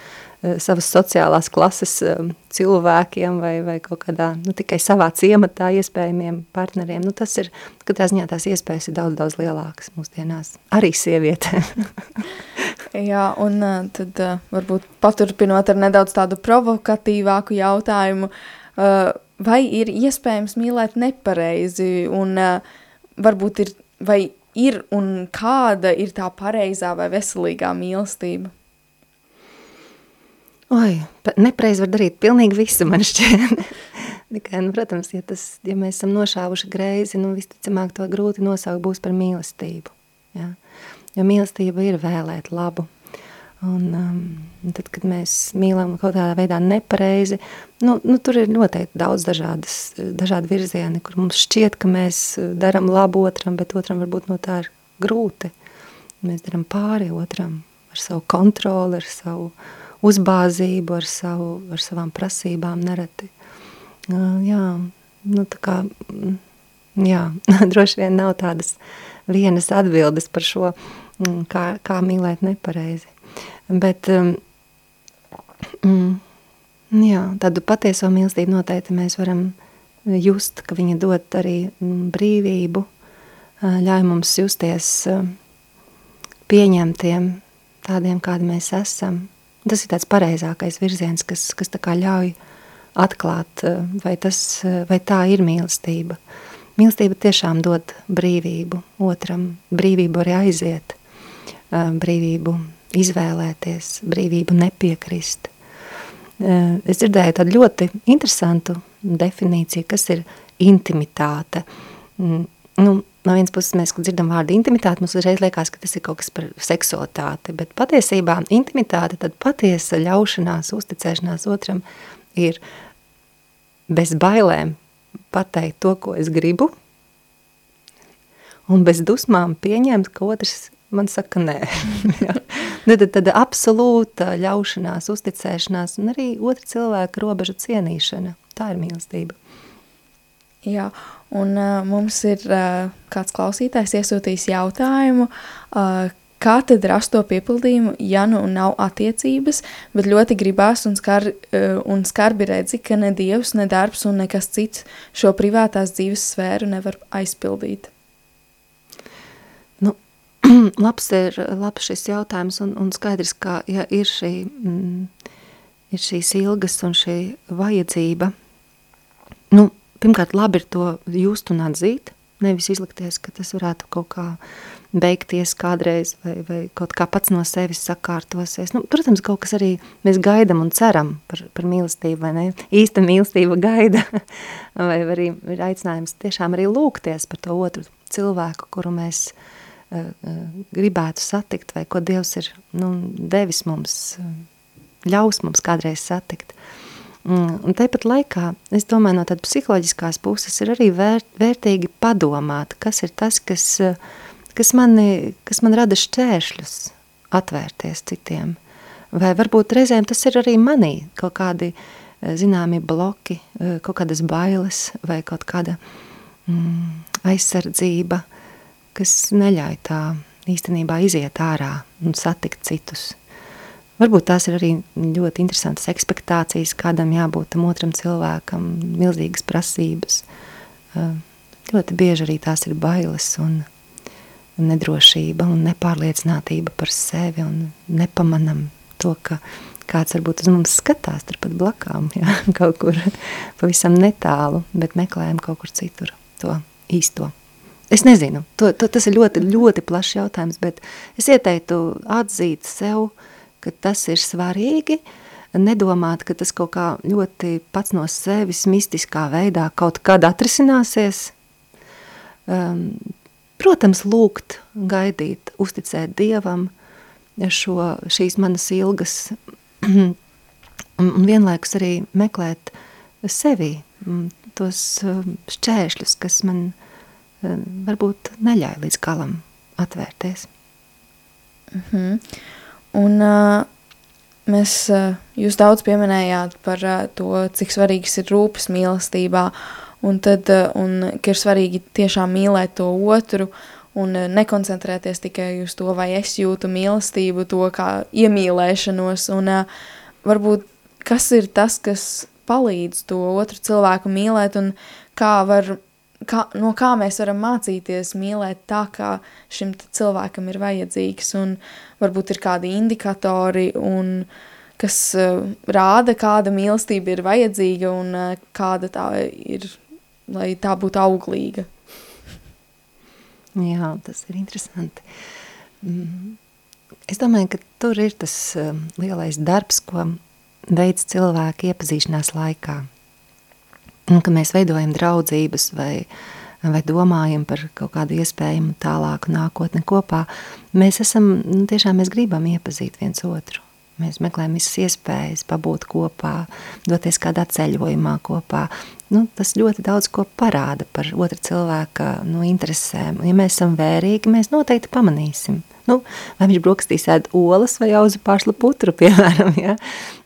savas sociālās klases eh, cilvēkiem vai, vai kaut kādā, nu, tikai savā ciematā iespējamiem partneriem. Nu, tas ir, katrā ziņā tās iespējas ir daudz, daudz lielākas mūsdienās. Arī sievietēm. Jā, un uh, tad varbūt paturpinot ar nedaudz tādu provokatīvāku jautājumu, vai ir iespējams mīlēt nepareizi un varbūt ir, vai ir un kāda ir tā pareizā vai veselīgā mīlestība? Oi, nepreiz var darīt pilnīgi visu, man šķiet. Tikai, nu, protams, ja, tas, ja mēs esam nošāvuši greizi, nu, visticamāk to grūti nosaukt būs par mīlestību. Ja? Jo mīlestība ir vēlēt labu. Un um, tad, kad mēs mīlam kaut kādā veidā nepareizi, nu, nu, tur ir noteikti daudz dažādas, dažādi virzieni, kur mums šķiet, ka mēs daram labu otram, bet otram varbūt no tā ir grūti. Mēs daram pāri otram ar savu kontroli, ar savu uh, uzbāzību, ar, savu, ar savām prasībām nereti. Jā, nu tā kā, mm, jā, droši vien nav tādas vienas atbildes par šo, mm, kā, kā mīlēt nepareizi. Bet, mm, jā, tādu patieso mīlestību noteikti mēs varam just, ka viņa dod arī brīvību, ļauj mums justies pieņemtiem, tādiem, kādi mēs esam, Tas ir tāds pareizākais virziens, kas, kas ļauj atklāt, eh, vai, tas, eh, vai tā ir mīlestība. Mīlestība tiešām dod brīvību otram, brīvību arī aiziet, eh, brīvību izvēlēties, brīvību nepiekrist. Es dzirdēju tādu ļoti interesantu definīciju, kas ir intimitāte. Mm, nu, no vienas puses mēs, dzirdam vārdu intimitāte, mums uzreiz liekas, ka tas ir kaut kas par seksualitāti, bet patiesībā intimitāte, tad patiesa ļaušanās, uzticēšanās otram ir bez bailēm pateikt to, ko es gribu, un bez dusmām pieņemt, ka otrs man saka nē. nu, tad, tad absolūta ļaušanās, uzticēšanās un arī otra cilvēka robežu cienīšana. Tā ir mīlestība. Jā, un uh, mums ir uh, kāds klausītājs iesūtījis jautājumu, uh, kā tad rast to piepildījumu, ja nu nav attiecības, bet ļoti gribās un, skar, un skarbi redzi, ka ne dievs, ne darbs un nekas cits šo privātās dzīves sfēru nevar aizpildīt? Nu, labs ir labs šis jautājums un, un skaidrs, ka ja ir, šī, mm, ir šīs ilgas un šī vajadzība, nu, pirmkārt, labi ir to just un atzīt, nevis izlikties, ka tas varētu kaut kā beigties kādreiz vai, vai kaut kā pats no sevis sakārtosies. Nu, protams, kaut kas arī mēs gaidam un ceram par, par mīlestību, vai ne? Īsta mīlestība gaida, vai arī ir aicinājums tiešām arī lūgties par to otru cilvēku, kuru mēs uh, uh, gribētu satikt, vai ko Dievs ir nu, devis mums uh, ļaus mums kādreiz satikt. Mm, un tāpat laikā, es domāju, no tādas psiholoģiskās puses ir arī vērt, vērtīgi padomāt, kas ir tas, kas, kas, mani, kas man rada šķēršļus atvērties citiem. Vai varbūt reizēm tas ir arī manī kaut kādi zināmi bloki, kaut kādas bailes vai kaut kāda mm, aizsardzība, kas neļauj tā īstenībā iziet ārā un satikt citus. Varbūt tās ir arī ļoti interesantas ekspektācijas, kādam jābūt tam otram cilvēkam, milzīgas prasības. Ļoti bieži arī tās ir bailes un nedrošība un nepārliecinātība par sevi un nepamanam to, ka kāds varbūt uz mums skatās turpat blakām, jā, kaut kur pavisam netālu, bet meklējam kaut kur citur to īsto. Es nezinu, to, to, tas ir ļoti, ļoti plašs jautājums, bet es ieteiktu atzīt sev, ka tas ir svarīgi, nedomāt, ka tas kaut kā ļoti pats no sevis mistiskā veidā kaut kad atrisināsies. Um, protams, lūgt, gaidīt, uzticēt Dievam šo, šīs manas ilgas un, vienlaikus arī meklēt sevi tos um, šķēršļus, kas man varbūt neļauj līdz galam atvērties. Mm -hmm. Un uh, mēs, uh, jūs daudz pieminējāt par uh, to, cik svarīgs ir rūpes mīlestībā, un, tad, uh, un ka ir svarīgi tiešām mīlēt to otru, un uh, nekoncentrēties tikai uz to, vai es jūtu mīlestību, to kā iemīlēšanos, un uh, varbūt kas ir tas, kas palīdz to otru cilvēku mīlēt, un kā var kā, no kā mēs varam mācīties mīlēt tā, kā šim cilvēkam ir vajadzīgs, un varbūt ir kādi indikatori, un kas uh, rāda, kāda mīlestība ir vajadzīga, un uh, kāda tā ir, lai tā būtu auglīga. Jā, tas ir interesanti. Mm. Es domāju, ka tur ir tas uh, lielais darbs, ko veids cilvēki iepazīšanās laikā – un ka mēs veidojam draudzības vai, vai domājam par kaut kādu iespējamu tālāku nākotni kopā, mēs esam, nu, tiešām mēs gribam iepazīt viens otru. Mēs meklējam visas iespējas, pabūt kopā, doties kādā ceļojumā kopā. Nu, tas ļoti daudz ko parāda par otra cilvēka nu, interesēm. Ja mēs esam vērīgi, mēs noteikti pamanīsim. Nu, vai viņš brokastīs ēd olas vai auzu pārslu putru, piemēram, ja?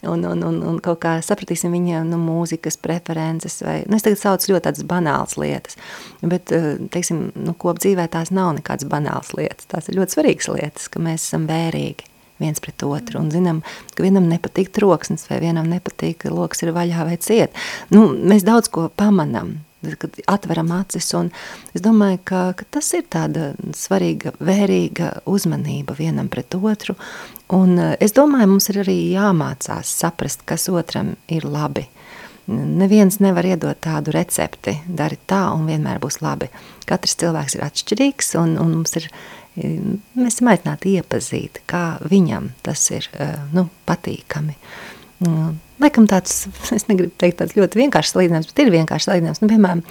un, un, un, un kaut kā sapratīsim viņa nu, mūzikas preferences, vai, nu, es tagad saucu ļoti tādas banālas lietas, bet, eh, teiksim, nu, kopdzīvē tās nav nekādas banālas lietas, tās ir ļoti svarīgas lietas, ka mēs esam vērīgi viens pret otru un zinām, ka vienam nepatīk troksnis vai vienam nepatīk, ka loks ir vaļā vai ciet. Nu, mēs daudz ko pamanam, kad atveram acis. Es domāju, ka, ka tas ir tāda svarīga, vērīga uzmanība vienam pret otru. Un eh, es domāju, mums ir arī jāmācās saprast, kas otram ir labi. Neviens nevar iedot tādu recepti, dari tā un vienmēr būs labi. Katrs cilvēks ir atšķirīgs un, un mums ir, mēs esam aicināti iepazīt, kā viņam tas ir eh, nu, patīkami. Laikam tāds, es negribu teikt tāds ļoti vienkāršs salīdzinājums, bet ir vienkāršs salīdzinājums. Nu, piemēram,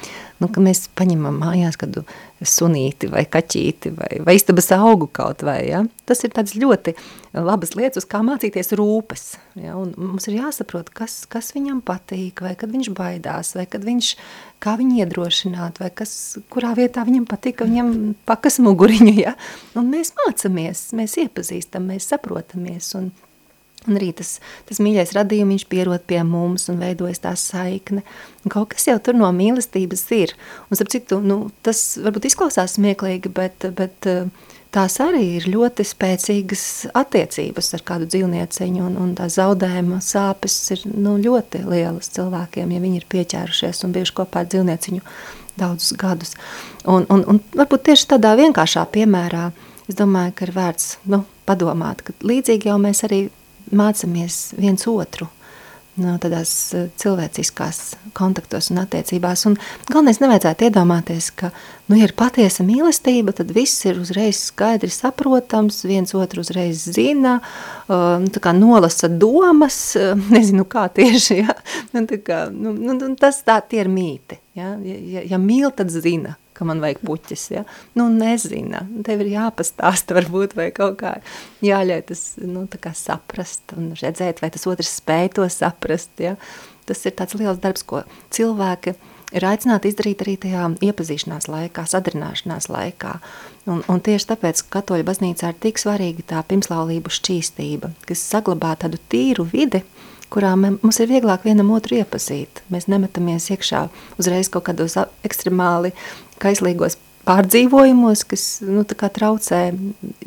nu, mēs paņemam mājās kādu sunīti vai kaķīti vai, vai istabas augu kaut vai, ja? Tas ir tāds ļoti labas lietas, uz kā mācīties rūpes. Ja? Un mums ir jāsaprot, kas, kas viņam patīk, vai kad viņš baidās, vai kad viņš, kā viņu iedrošināt, vai kas, kurā vietā viņam patīk, ka viņam pakas muguriņu, ja? Un mēs mācamies, mēs iepazīstam, mēs saprotamies un Un arī tas, tas mīļais radījums, viņš pierod pie mums un veidojas tā saikne. Un kaut kas jau tur no mīlestības ir. Un, starp citu, nu, tas varbūt izklausās smieklīgi, bet, bet eh, tās arī ir ļoti spēcīgas attiecības ar kādu dzīvnieciņu, un, un tā zaudējuma sāpes ir nu, ļoti lielas cilvēkiem, ja viņi ir pieķērušies un bijuši kopā ar dzīvnieciņu daudzus gadus. Un, un, un varbūt tieši tādā vienkāršā piemērā, es domāju, ka ir vērts nu, padomāt, ka līdzīgi jau mēs arī mācāmies viens otru no tādās eh, cilvēciskās kontaktos un attiecībās. Un galvenais nevajadzētu iedomāties, ka, nu, ja ir patiesa mīlestība, tad viss ir uzreiz skaidri saprotams, viens otru uzreiz zina, um, tā kā nolasa domas, nezinu kā tieši, ja, nu, tā kā, nu, nu, tas tā tie ir mīti, ja, ja, ja mīl, tad zina, ka man vajag puķis, ja? Nu, nezina. Tev ir jāpastāsta varbūt vai kaut kā jāļauj tas, nu, saprast un redzēt, vai tas otrs spēj to saprast, ja? Tas ir tāds liels darbs, ko cilvēki ir aicināti izdarīt arī tajā iepazīšanās laikā, sadarināšanās laikā. Un, un tieši tāpēc katoļu baznīcā ir tik svarīga tā pirmslaulību šķīstība, kas saglabā tādu tīru vidi, kurā mums ir vieglāk vienam otru iepazīt. Mēs nemetamies iekšā uzreiz kaut kādos ekstremāli kaislīgos pārdzīvojumos, kas nu, traucē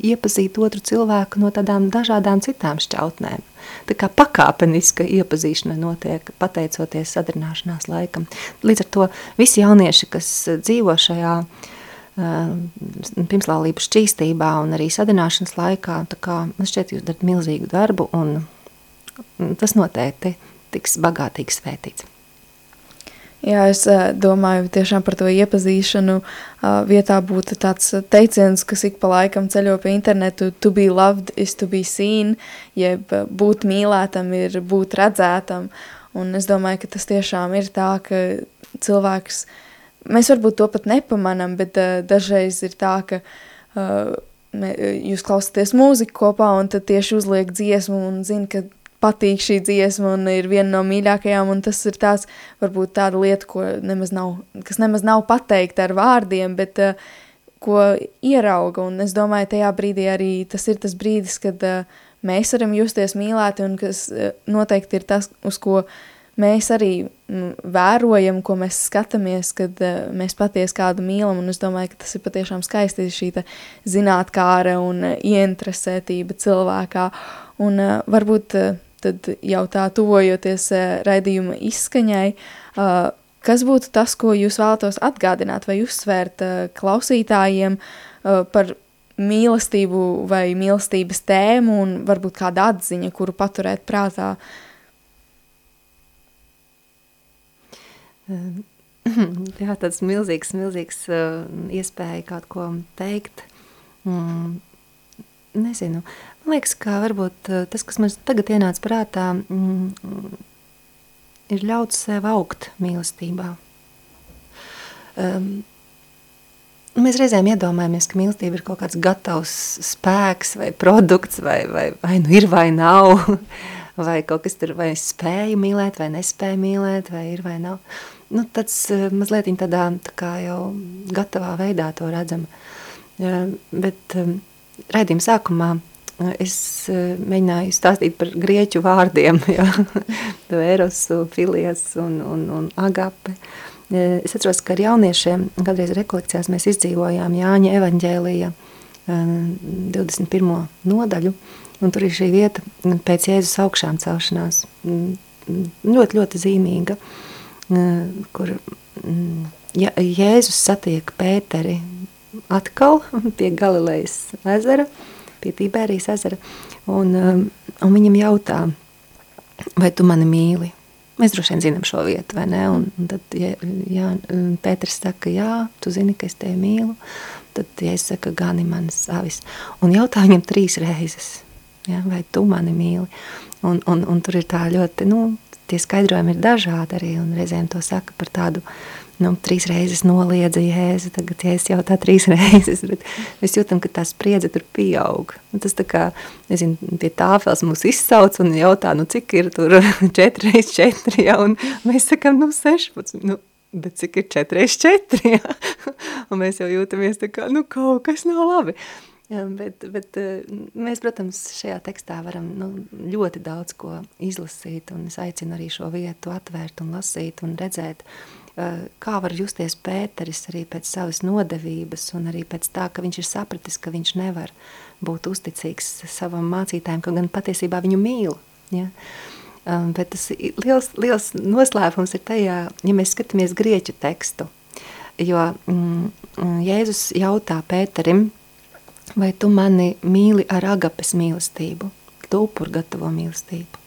iepazīt otru cilvēku no tādām dažādām citām šķautnēm. Tā kā pakāpeniska iepazīšana notiek pateicoties sadarināšanās laikam. Līdz ar to visi jaunieši, kas dzīvo šajā pirmslālības šķīstībā un arī sadarināšanas laikā, kā man šķiet jūs darat milzīgu darbu un tas noteikti tiks bagātīgi svētīts. Jā, es uh, domāju tiešām par to iepazīšanu. Uh, vietā būtu tāds teiciens, kas ik pa laikam ceļo pie internetu, to be loved is to be seen, jeb būt mīlētam ir būt redzētam. Un es domāju, ka tas tiešām ir tā, ka cilvēks, mēs varbūt to pat nepamanam, bet dažreiz ir tā, ka uh, jūs klausāties mūziku kopā un tad tieši uzliek dziesmu un zina, ka patīk šī dziesma un ir viena no mīļākajām, un tas ir tās, varbūt tāda lieta, ko nemaz nav, kas nemaz nav pateikta ar vārdiem, bet uh, ko ierauga, un es domāju, tajā brīdī arī tas ir tas brīdis, kad uh, mēs varam justies mīlēti, un kas uh, noteikti ir tas, uz ko mēs arī mm, vērojam, ko mēs skatāmies, kad uh, mēs patiesi kādu mīlam, un es domāju, ka tas ir patiešām skaisti šī zinātkāra un uh, ieinteresētība cilvēkā, un uh, varbūt uh, tad jau tā tuvojoties uh, raidījuma izskaņai, uh, kas būtu tas, ko jūs vēlatos atgādināt vai uzsvērt uh, klausītājiem par mīlestību vai mīlestības tēmu un varbūt kāda atziņa, kuru paturēt prātā? Jā, tāds milzīgs, milzīgs iespēja kaut ko teikt. Mm, nezinu, Man liekas, ka varbūt eh, tas, kas man tagad ienāca prātā, mm, ir ļaut sev augt mīlestībā. Um, mēs reizēm iedomājamies, ka mīlestība ir kaut kāds gatavs spēks vai produkts, vai, vai, vai nu ir vai nav, vai kaut kas tur vai spēju mīlēt, vai nespēju mīlēt, vai ir vai nav. Nu, tāds eh, mazliet tādā tā kā jau gatavā veidā to redzam. Uh, bet um, raidījuma sākumā es eh, mēģināju stāstīt par grieķu vārdiem, ja, erosu, filies un, un, un agape. Eh, es atceros, ka ar jauniešiem kādreiz rekolekcijās mēs izdzīvojām Jāņa evaņģēlija 21. Eh, nodaļu, un tur ir šī vieta pēc Jēzus augšām celšanās. Mm, ļoti, ļoti zīmīga, kur mm, Jēzus satiek Pēteri atkal pie Galilejas ezera, pie Tibērijas ezera, un, um, un viņam jautā, vai tu mani mīli? Mēs droši vien zinām šo vietu, vai ne? Un, un tad, ja, ja Pēters saka, jā, tu zini, ka es tevi mīlu, tad, ja es saku, gani manas avis. Un jautā viņam trīs reizes, ja, vai tu mani mīli? Un, un, un tur ir tā ļoti, nu, tie skaidrojumi ir dažādi arī, un reizēm to saka par tādu, uh, nu, trīs reizes noliedza jēzu, tagad jēzus jautā trīs reizes, bet mēs jūtam, ka tā spriedze tur pieaug. Un tas tā kā, nezinu, pie tāfels mūs izsauc un jautā, nu cik ir tur četri reiz četri, ja, un mēs sakam, nu 16, nu, bet cik ir četri reiz četri, ja? un mēs jau jūtamies tā kā, nu kaut kas nav labi. Jā, bet, bet eh, mēs, protams, šajā tekstā varam nu, ļoti daudz ko izlasīt, un es aicinu arī šo vietu atvērt un lasīt un redzēt, uh, kā var justies Pēteris arī pēc savas nodevības un arī pēc tā, ka viņš ir sapratis, ka viņš nevar būt uzticīgs savam mācītājiem, ka gan patiesībā viņu mīl. Ja? Um, bet tas liels, liels noslēpums ir tajā, ja mēs skatāmies grieķu tekstu, jo mm, Jēzus jautā Pēterim, vai tu mani mīli ar agapes mīlestību, tu upur gatavo mīlestību.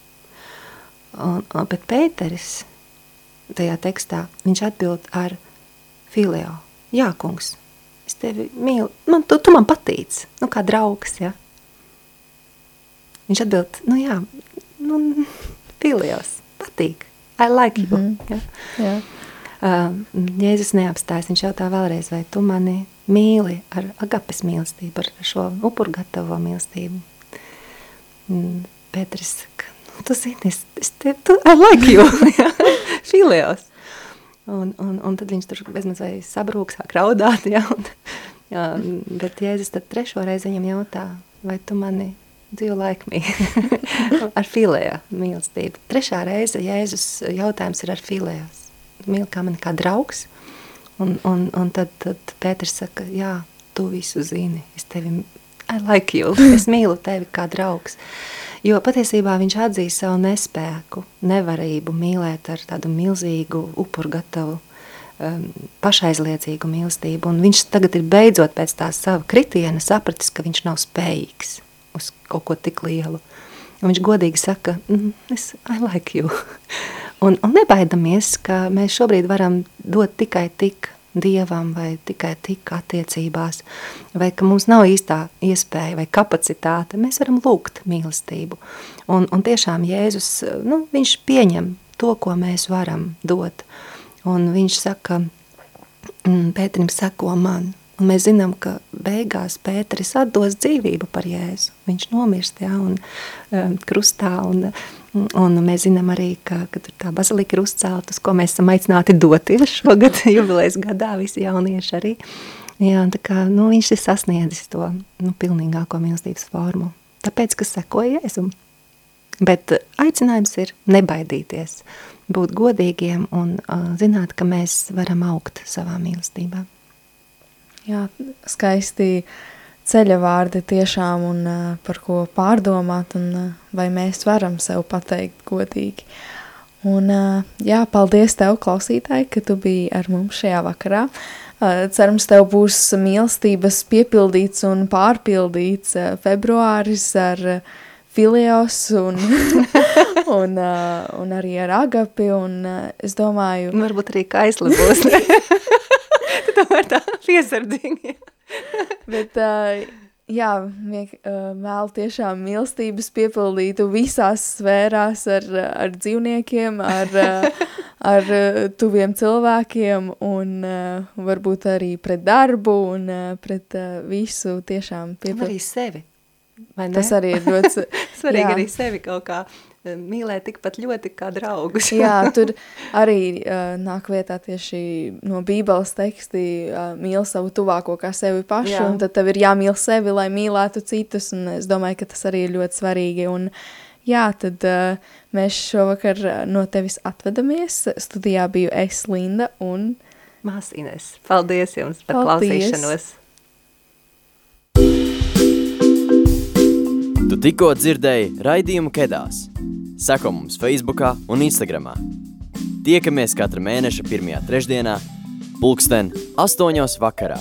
Un, bet Pēteris tajā tekstā, viņš atbild ar filio. Jā, kungs, es tevi mīlu, man, tu, tu man patīc, nu kā draugs, ja? Viņš atbild, nu jā, nu, filios, patīk, I like you. Mm -hmm. ja? Jā. Uh, Jēzus neapstājas, viņš jautā vēlreiz, vai tu mani mīli ar agapes mīlestību, ar šo upurgatavo mīlestību. Mm, nu, tu zini, es, es te, tu, I like you, filios. Un, un, un tad viņš tur bezmaz vai sabrūk, sāk raudāt, ja, un, jā, bet Jēzus tad trešo reizi viņam jautā, vai tu mani do you like me? ar filēju mīlestību. Trešā reize Jēzus jautājums ir ar filējos mīl kā mani kā draugs. Un, un, un tad, tad Pēters saka, jā, tu visu zini, es tevi, I like you, es mīlu tevi kā draugs. Jo patiesībā viņš atzīst savu nespēku, nevarību mīlēt ar tādu milzīgu, upurgatavu, um, pašaizliedzīgu mīlestību. Un viņš tagad ir beidzot pēc tā sava kritiena sapratis, ka viņš nav spējīgs uz kaut ko tik lielu. Un viņš godīgi saka, mm, es, I like you. Un, un nebaidamies, ka mēs šobrīd varam dot tikai tik dievam vai tikai tik attiecībās, vai ka mums nav īstā iespēja vai kapacitāte, mēs varam lūgt mīlestību. Un, un tiešām Jēzus, nu, viņš pieņem to, ko mēs varam dot. Un viņš saka, mm, Pēterim sako man, un mēs zinām, ka beigās Pēteris atdos dzīvību par Jēzu. Viņš nomirst, ja, un um, krustā, un Un mēs zinām arī, ka, ka tā bazilika ir uzcelta, uz ko mēs esam aicināti doties šogad jubilejas gadā, visi jaunieši arī. Jā, tā kā, nu, viņš ir sasniedzis to nu, pilnīgāko mīlestības formu. Tāpēc, ka sekoja Jēzum. Bet aicinājums ir nebaidīties, būt godīgiem un uh, zināt, ka mēs varam augt savā mīlestībā. Jā, skaisti uh, ceļa vārdi tiešām un uh, par ko pārdomāt un uh, vai mēs varam sev pateikt godīgi. Un uh, jā, paldies tev, klausītāji, ka tu biji ar mums šajā vakarā. Uh, cerams, tev būs mīlestības piepildīts un pārpildīts uh, februāris ar uh, filios un, un, uh, un arī ar agapi, un uh, es domāju... Varbūt arī kaisli būs? Tomēr tā piesardzīgi. Bet, uh, jā, miek, uh, vēl tiešām mīlestības piepildītu visās sfērās ar, ar dzīvniekiem, ar, uh, ar tuviem cilvēkiem un uh, varbūt arī pret darbu un uh, pret uh, visu tiešām piepildīt. Arī sevi. Tas arī ir ļoti svarīgi arī sevi kaut kā mīlēt tikpat ļoti kā draugus. Jā, tur arī uh, nāk vietā tieši no bībeles teksti uh, mīl savu tuvāko kā sevi pašu, Jā. un tad tev ir jāmīl sevi, lai mīlētu citus, un es domāju, ka tas arī ir ļoti svarīgi, un jā, tad uh, mēs šovakar no tevis atvedamies, studijā biju es, Linda, un... Māsīnes, paldies jums par paldies. klausīšanos! Tu tikko dzirdēji raidījumu Kedās. Seko mums Facebook un Instagram. Tiekamies katra mēneša pirmajā trešdienā, pulksten 8.00 vakarā.